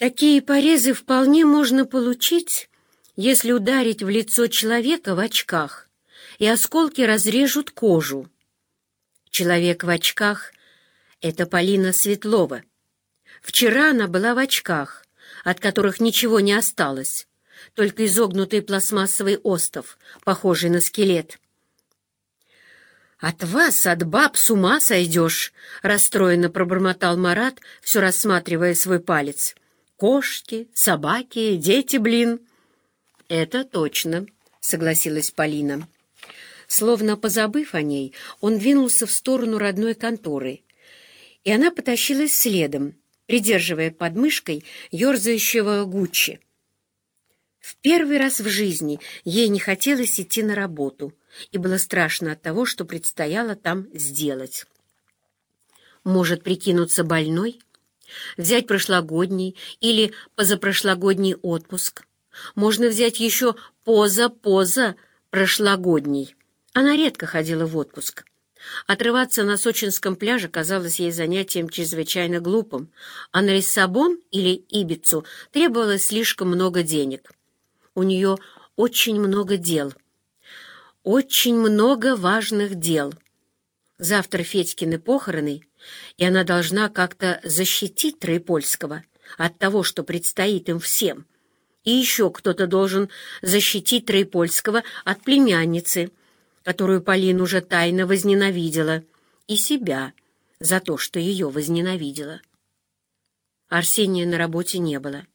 Такие порезы вполне можно получить, если ударить в лицо человека в очках, и осколки разрежут кожу. Человек в очках — это Полина Светлова. Вчера она была в очках, от которых ничего не осталось, только изогнутый пластмассовый остов, похожий на скелет. «От вас, от баб, с ума сойдешь!» — расстроенно пробормотал Марат, все рассматривая свой палец. «Кошки, собаки, дети, блин!» «Это точно», — согласилась Полина. Словно позабыв о ней, он двинулся в сторону родной конторы, и она потащилась следом, придерживая под мышкой ерзающего Гуччи. В первый раз в жизни ей не хотелось идти на работу, и было страшно от того, что предстояло там сделать. Может, прикинуться больной? Взять прошлогодний или позапрошлогодний отпуск? Можно взять еще поза-поза прошлогодний. Она редко ходила в отпуск. Отрываться на сочинском пляже казалось ей занятием чрезвычайно глупым, а на Лиссабон или Ибицу требовалось слишком много денег. У нее очень много дел. Очень много важных дел. Завтра Федькины похороны, и она должна как-то защитить Троепольского от того, что предстоит им всем. И еще кто-то должен защитить Троепольского от племянницы, которую Полина уже тайно возненавидела, и себя за то, что ее возненавидела. Арсения на работе не было.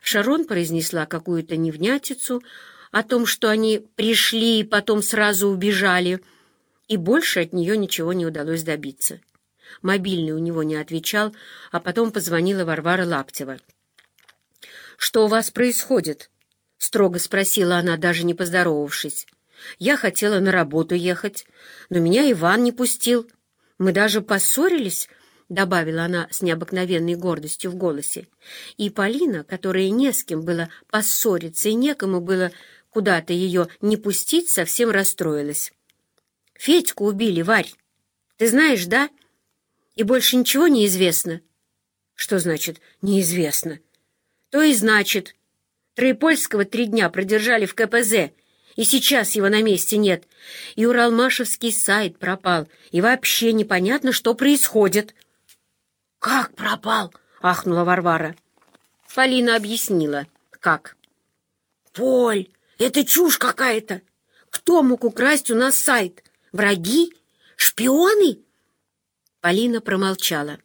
Шарон произнесла какую-то невнятицу о том, что они пришли и потом сразу убежали, и больше от нее ничего не удалось добиться. Мобильный у него не отвечал, а потом позвонила Варвара Лаптева. «Что у вас происходит?» — строго спросила она, даже не поздоровавшись. «Я хотела на работу ехать, но меня Иван не пустил. Мы даже поссорились», — добавила она с необыкновенной гордостью в голосе. И Полина, которая не с кем было поссориться и некому было куда-то ее не пустить, совсем расстроилась. «Федьку убили, Варь. Ты знаешь, да? И больше ничего не известно». «Что значит «неизвестно»?» «То и значит. Троепольского три дня продержали в КПЗ, и сейчас его на месте нет. И Уралмашевский сайт пропал, и вообще непонятно, что происходит». «Как пропал?» — ахнула Варвара. Полина объяснила, как. «Поль, это чушь какая-то! Кто мог украсть у нас сайт? Враги? Шпионы?» Полина промолчала.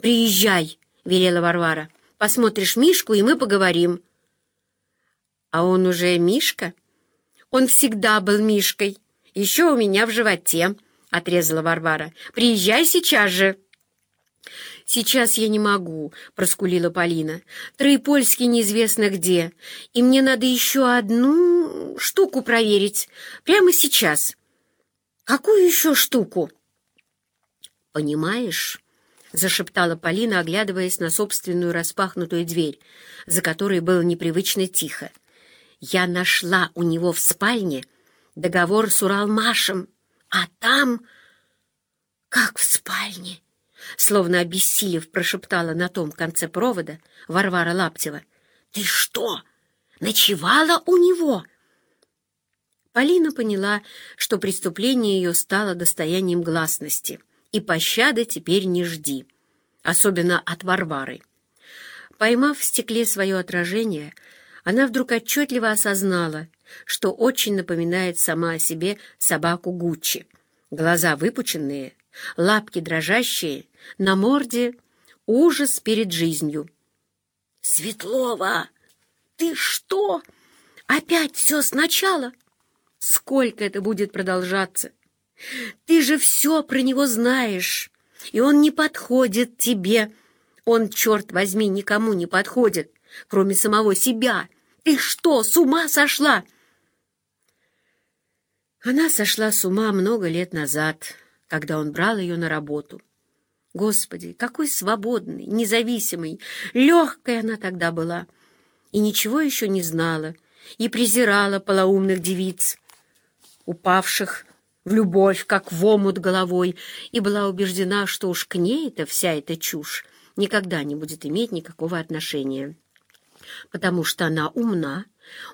«Приезжай», — велела Варвара. «Посмотришь Мишку, и мы поговорим». «А он уже Мишка?» «Он всегда был Мишкой. Еще у меня в животе», — отрезала Варвара. «Приезжай сейчас же». «Сейчас я не могу», — проскулила Полина. «Троепольский неизвестно где, и мне надо еще одну штуку проверить. Прямо сейчас». «Какую еще штуку?» «Понимаешь?» — зашептала Полина, оглядываясь на собственную распахнутую дверь, за которой было непривычно тихо. «Я нашла у него в спальне договор с Уралмашем, а там...» «Как в спальне?» Словно обессилев, прошептала на том конце провода Варвара Лаптева. «Ты что, ночевала у него?» Полина поняла, что преступление ее стало достоянием гласности, и пощады теперь не жди, особенно от Варвары. Поймав в стекле свое отражение, она вдруг отчетливо осознала, что очень напоминает сама о себе собаку Гуччи. Глаза выпученные, лапки дрожащие, на морде ужас перед жизнью. «Светлова, ты что? Опять все сначала? Сколько это будет продолжаться? Ты же все про него знаешь, и он не подходит тебе. Он, черт возьми, никому не подходит, кроме самого себя. Ты что, с ума сошла?» Она сошла с ума много лет назад, когда он брал ее на работу. Господи, какой свободной, независимой, легкой она тогда была! И ничего еще не знала, и презирала полоумных девиц, упавших в любовь, как в омут головой, и была убеждена, что уж к ней-то вся эта чушь никогда не будет иметь никакого отношения. Потому что она умна,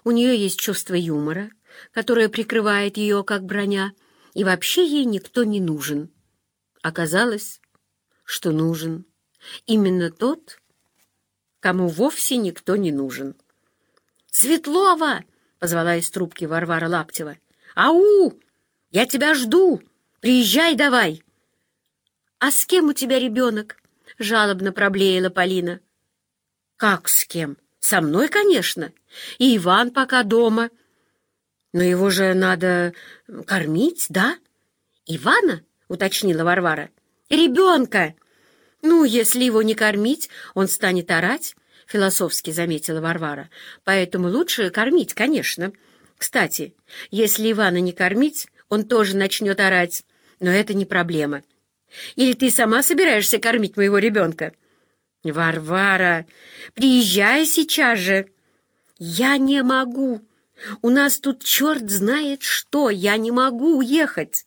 у нее есть чувство юмора, которое прикрывает ее как броня, и вообще ей никто не нужен. Оказалось, что нужен именно тот, кому вовсе никто не нужен. «Светлова!» — позвала из трубки Варвара Лаптева. «Ау! Я тебя жду! Приезжай давай!» «А с кем у тебя ребенок?» — жалобно проблеяла Полина. «Как с кем? Со мной, конечно. И Иван пока дома. Но его же надо кормить, да?» «Ивана?» — уточнила Варвара. «Ребенка!» «Ну, если его не кормить, он станет орать», — философски заметила Варвара. «Поэтому лучше кормить, конечно. Кстати, если Ивана не кормить, он тоже начнет орать, но это не проблема. Или ты сама собираешься кормить моего ребенка?» «Варвара, приезжай сейчас же!» «Я не могу. У нас тут черт знает что. Я не могу уехать.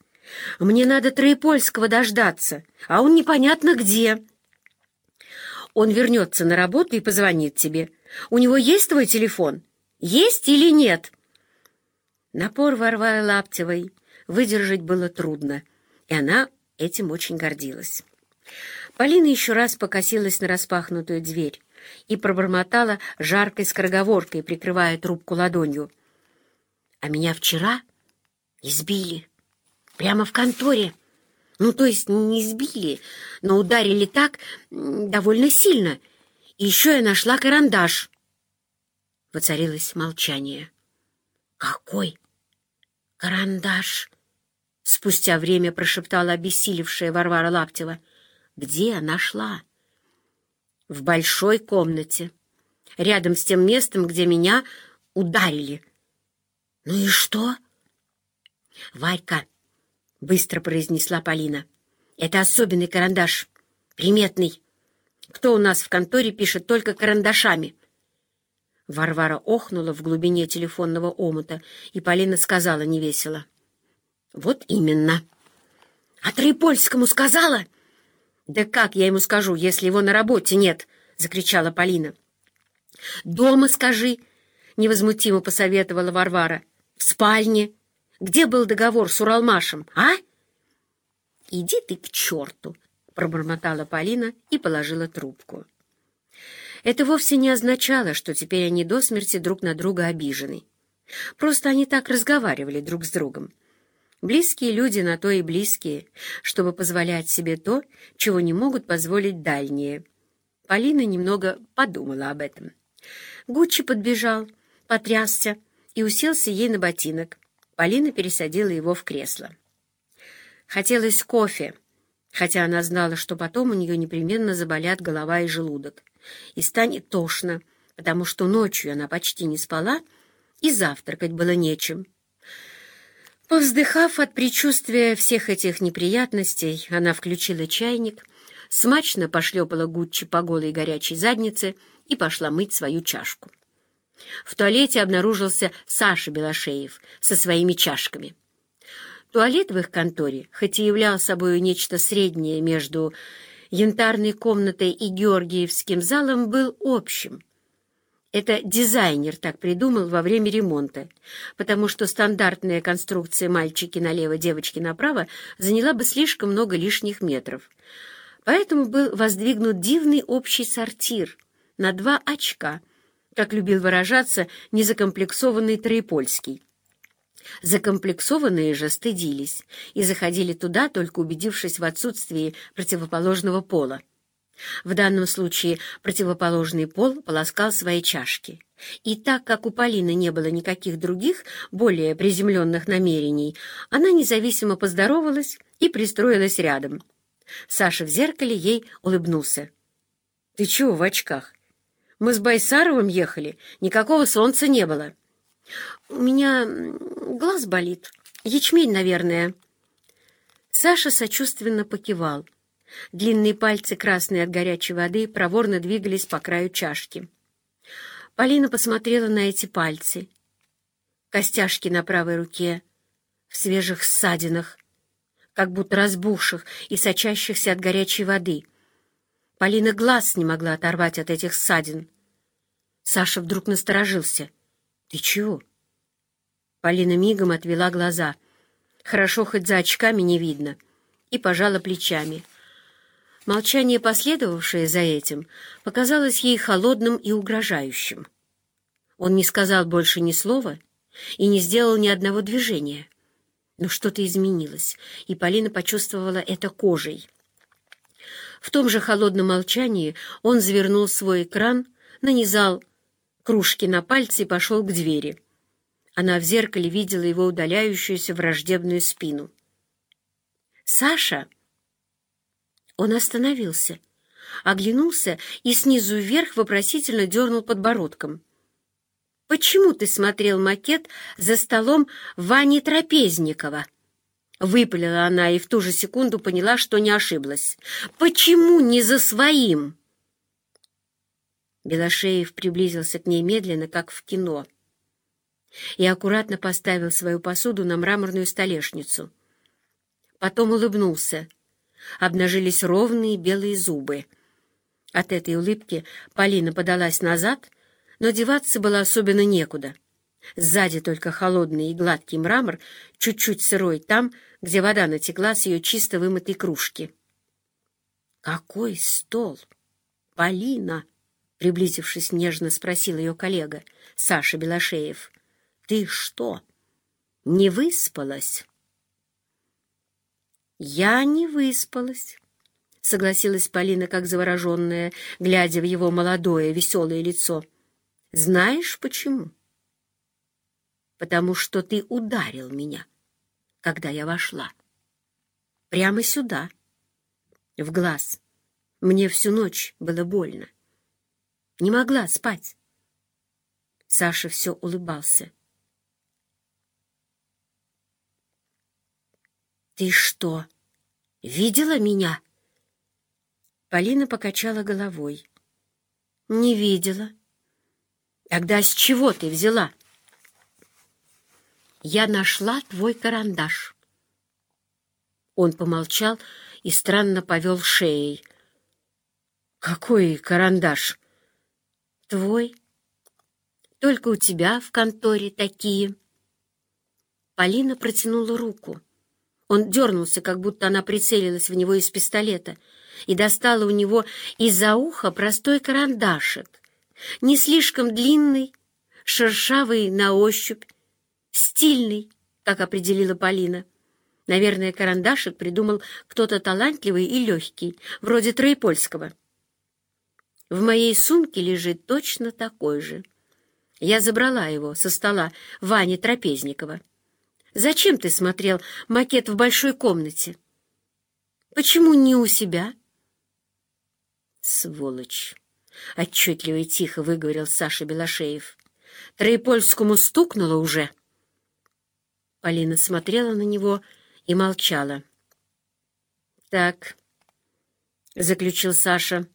Мне надо Троепольского дождаться, а он непонятно где. Он вернется на работу и позвонит тебе. У него есть твой телефон? Есть или нет?» Напор Варвары Лаптевой выдержать было трудно, и она этим очень гордилась. Полина еще раз покосилась на распахнутую дверь и пробормотала жаркой скороговоркой, прикрывая трубку ладонью. «А меня вчера избили». Прямо в конторе. Ну, то есть не сбили, но ударили так довольно сильно. И еще я нашла карандаш. Воцарилось молчание. «Какой карандаш?» Спустя время прошептала обессилевшая Варвара Лаптева. «Где нашла?» «В большой комнате, рядом с тем местом, где меня ударили». «Ну и что?» «Варька, — быстро произнесла Полина. «Это особенный карандаш. Приметный. Кто у нас в конторе пишет только карандашами?» Варвара охнула в глубине телефонного омута, и Полина сказала невесело. «Вот именно». «А Троепольскому сказала?» «Да как я ему скажу, если его на работе нет?» — закричала Полина. «Дома скажи», — невозмутимо посоветовала Варвара. «В спальне». Где был договор с Уралмашем, а?» «Иди ты к черту!» — пробормотала Полина и положила трубку. Это вовсе не означало, что теперь они до смерти друг на друга обижены. Просто они так разговаривали друг с другом. Близкие люди на то и близкие, чтобы позволять себе то, чего не могут позволить дальние. Полина немного подумала об этом. Гуччи подбежал, потрясся и уселся ей на ботинок. Полина пересадила его в кресло. Хотелось кофе, хотя она знала, что потом у нее непременно заболят голова и желудок, и станет тошно, потому что ночью она почти не спала, и завтракать было нечем. Повздыхав от предчувствия всех этих неприятностей, она включила чайник, смачно пошлепала Гуччи по голой горячей заднице и пошла мыть свою чашку. В туалете обнаружился Саша Белошеев со своими чашками. Туалет в их конторе, хоть и являл собой нечто среднее между янтарной комнатой и Георгиевским залом, был общим. Это дизайнер так придумал во время ремонта, потому что стандартная конструкция «мальчики налево, девочки направо» заняла бы слишком много лишних метров. Поэтому был воздвигнут дивный общий сортир на два очка — как любил выражаться незакомплексованный Троепольский. Закомплексованные же стыдились и заходили туда, только убедившись в отсутствии противоположного пола. В данном случае противоположный пол полоскал свои чашки. И так как у Полины не было никаких других, более приземленных намерений, она независимо поздоровалась и пристроилась рядом. Саша в зеркале ей улыбнулся. «Ты чего в очках? Мы с Байсаровым ехали, никакого солнца не было. У меня глаз болит. Ячмень, наверное. Саша сочувственно покивал. Длинные пальцы, красные от горячей воды, проворно двигались по краю чашки. Полина посмотрела на эти пальцы. Костяшки на правой руке, в свежих ссадинах, как будто разбухших и сочащихся от горячей воды — Полина глаз не могла оторвать от этих ссадин. Саша вдруг насторожился. «Ты чего?» Полина мигом отвела глаза. Хорошо, хоть за очками не видно. И пожала плечами. Молчание, последовавшее за этим, показалось ей холодным и угрожающим. Он не сказал больше ни слова и не сделал ни одного движения. Но что-то изменилось, и Полина почувствовала это кожей. В том же холодном молчании он завернул свой экран, нанизал кружки на пальцы и пошел к двери. Она в зеркале видела его удаляющуюся враждебную спину. «Саша!» Он остановился, оглянулся и снизу вверх вопросительно дернул подбородком. «Почему ты смотрел макет за столом Вани Трапезникова?» Выпалила она и в ту же секунду поняла, что не ошиблась. «Почему не за своим?» Белошеев приблизился к ней медленно, как в кино, и аккуратно поставил свою посуду на мраморную столешницу. Потом улыбнулся. Обнажились ровные белые зубы. От этой улыбки Полина подалась назад, но деваться было особенно некуда. Сзади только холодный и гладкий мрамор, чуть-чуть сырой там, где вода натекла с ее чисто вымытой кружки. «Какой стол! Полина!» Приблизившись нежно, спросил ее коллега, Саша Белошеев. «Ты что, не выспалась?» «Я не выспалась», — согласилась Полина, как завороженная, глядя в его молодое, веселое лицо. «Знаешь почему?» «Потому что ты ударил меня, когда я вошла. Прямо сюда, в глаз. Мне всю ночь было больно. Не могла спать. Саша все улыбался. «Ты что, видела меня?» Полина покачала головой. «Не видела». «Тогда с чего ты взяла?» «Я нашла твой карандаш». Он помолчал и странно повел шеей. «Какой карандаш?» Твой? Только у тебя в конторе такие. Полина протянула руку. Он дернулся, как будто она прицелилась в него из пистолета, и достала у него из-за уха простой карандашик, не слишком длинный, шершавый на ощупь, стильный, как определила Полина. Наверное, карандашик придумал кто-то талантливый и легкий, вроде Троепольского. В моей сумке лежит точно такой же. Я забрала его со стола Вани Трапезникова. Зачем ты смотрел макет в большой комнате? Почему не у себя? Сволочь! — отчетливо и тихо выговорил Саша Белошеев. Троепольскому стукнуло уже. Полина смотрела на него и молчала. — Так, — заключил Саша, —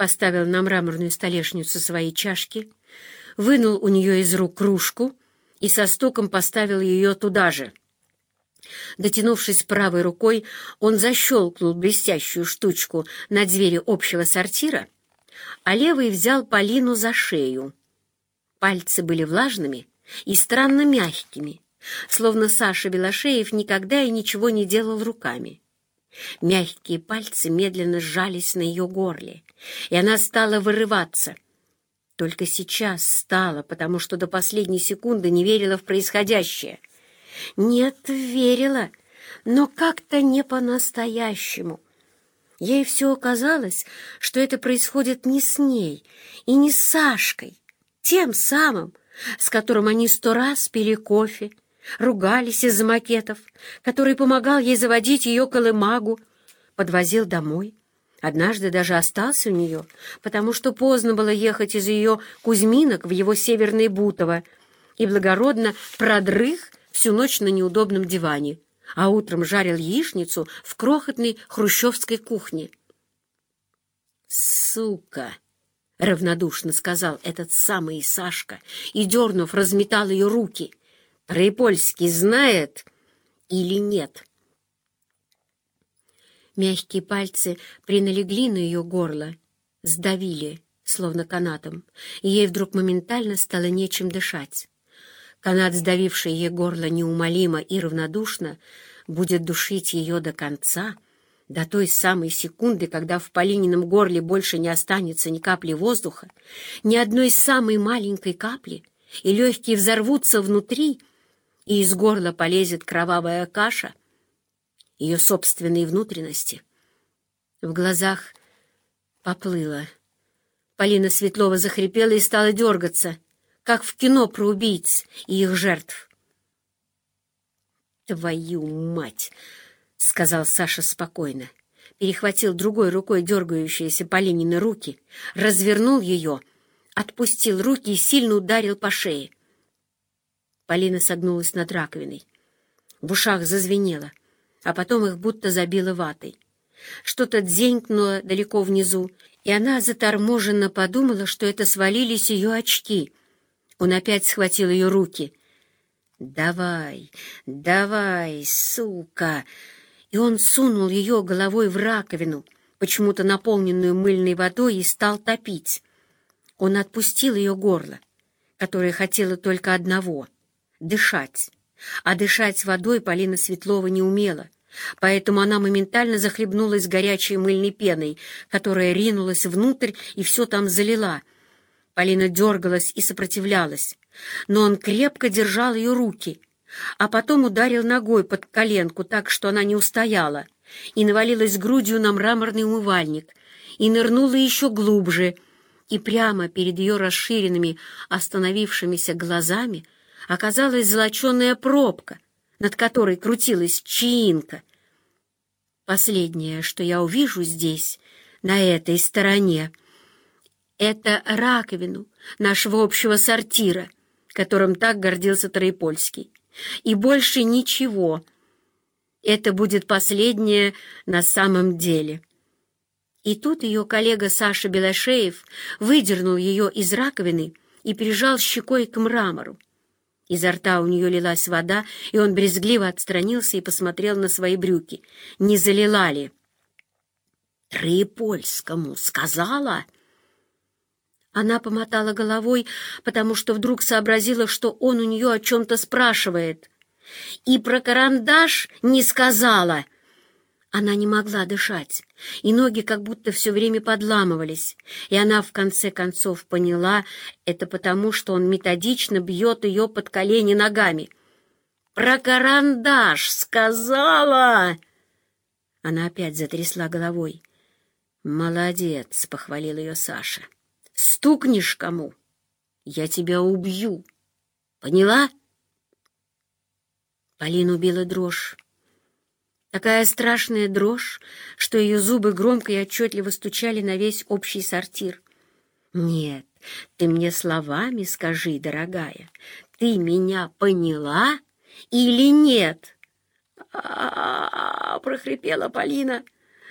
поставил на мраморную столешницу свои чашки, вынул у нее из рук кружку и со стуком поставил ее туда же. Дотянувшись правой рукой, он защелкнул блестящую штучку на двери общего сортира, а левый взял Полину за шею. Пальцы были влажными и странно мягкими, словно Саша Белошеев никогда и ничего не делал руками. Мягкие пальцы медленно сжались на ее горле, и она стала вырываться. Только сейчас стала, потому что до последней секунды не верила в происходящее. Нет, верила, но как-то не по-настоящему. Ей все казалось, что это происходит не с ней и не с Сашкой, тем самым, с которым они сто раз пили кофе, ругались из-за макетов, который помогал ей заводить ее колымагу, подвозил домой. Однажды даже остался у нее, потому что поздно было ехать из ее Кузьминок в его северное Бутово и благородно продрых всю ночь на неудобном диване, а утром жарил яичницу в крохотной хрущевской кухне. «Сука!» — равнодушно сказал этот самый Сашка и, дернув, разметал ее руки — Рыпольский знает или нет? Мягкие пальцы приналегли на ее горло, сдавили, словно канатом, и ей вдруг моментально стало нечем дышать. Канат, сдавивший ей горло неумолимо и равнодушно, будет душить ее до конца, до той самой секунды, когда в Полинином горле больше не останется ни капли воздуха, ни одной самой маленькой капли, и легкие взорвутся внутри, и из горла полезет кровавая каша, ее собственные внутренности. В глазах поплыло. Полина Светлова захрипела и стала дергаться, как в кино про убийц и их жертв. «Твою мать!» — сказал Саша спокойно. Перехватил другой рукой дергающиеся Полинины руки, развернул ее, отпустил руки и сильно ударил по шее. Полина согнулась над раковиной. В ушах зазвенело, а потом их будто забило ватой. Что-то дзенькнуло далеко внизу, и она заторможенно подумала, что это свалились ее очки. Он опять схватил ее руки — «Давай, давай, сука!» И он сунул ее головой в раковину, почему-то наполненную мыльной водой, и стал топить. Он отпустил ее горло, которое хотело только одного — дышать. А дышать водой Полина Светлова не умела, поэтому она моментально захлебнулась горячей мыльной пеной, которая ринулась внутрь и все там залила. Полина дергалась и сопротивлялась но он крепко держал ее руки, а потом ударил ногой под коленку так, что она не устояла, и навалилась грудью на мраморный умывальник, и нырнула еще глубже, и прямо перед ее расширенными, остановившимися глазами оказалась золоченая пробка, над которой крутилась чаинка. Последнее, что я увижу здесь, на этой стороне, это раковину нашего общего сортира — которым так гордился Троепольский. И больше ничего. Это будет последнее на самом деле. И тут ее коллега Саша Белошеев выдернул ее из раковины и прижал щекой к мрамору. Изо рта у нее лилась вода, и он брезгливо отстранился и посмотрел на свои брюки. Не залила ли? «Троепольскому сказала?» Она помотала головой, потому что вдруг сообразила, что он у нее о чем-то спрашивает. И про карандаш не сказала. Она не могла дышать, и ноги как будто все время подламывались, и она в конце концов поняла это потому, что он методично бьет ее под колени ногами. «Про карандаш сказала!» Она опять затрясла головой. «Молодец!» — похвалил ее Саша. Стукнешь кому, я тебя убью. Поняла? Полину убила дрожь. Такая страшная дрожь, что ее зубы громко и отчетливо стучали на весь общий сортир. «Нет, ты мне словами скажи, дорогая, ты меня поняла или нет?» а -а -а прохрипела Полина.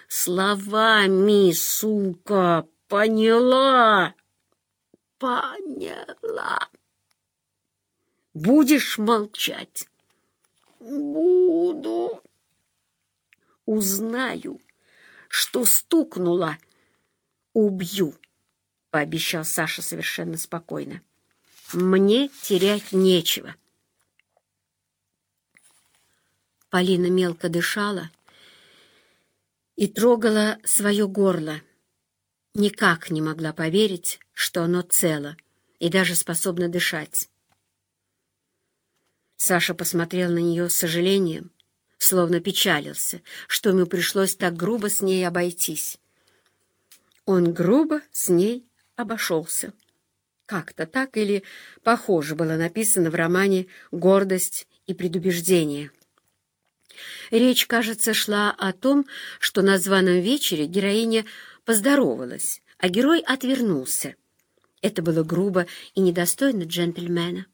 «Словами, сука, поняла!» поняла. Будешь молчать? Буду. Узнаю, что стукнула. Убью, пообещал Саша совершенно спокойно. Мне терять нечего. Полина мелко дышала и трогала свое горло никак не могла поверить, что оно цело и даже способно дышать. Саша посмотрел на нее с сожалением, словно печалился, что ему пришлось так грубо с ней обойтись. Он грубо с ней обошелся. Как-то так или похоже было написано в романе «Гордость и предубеждение». Речь, кажется, шла о том, что на званом вечере героиня поздоровалась, а герой отвернулся. Это было грубо и недостойно джентльмена.